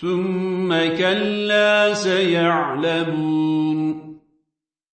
ثم كلا سيعلمون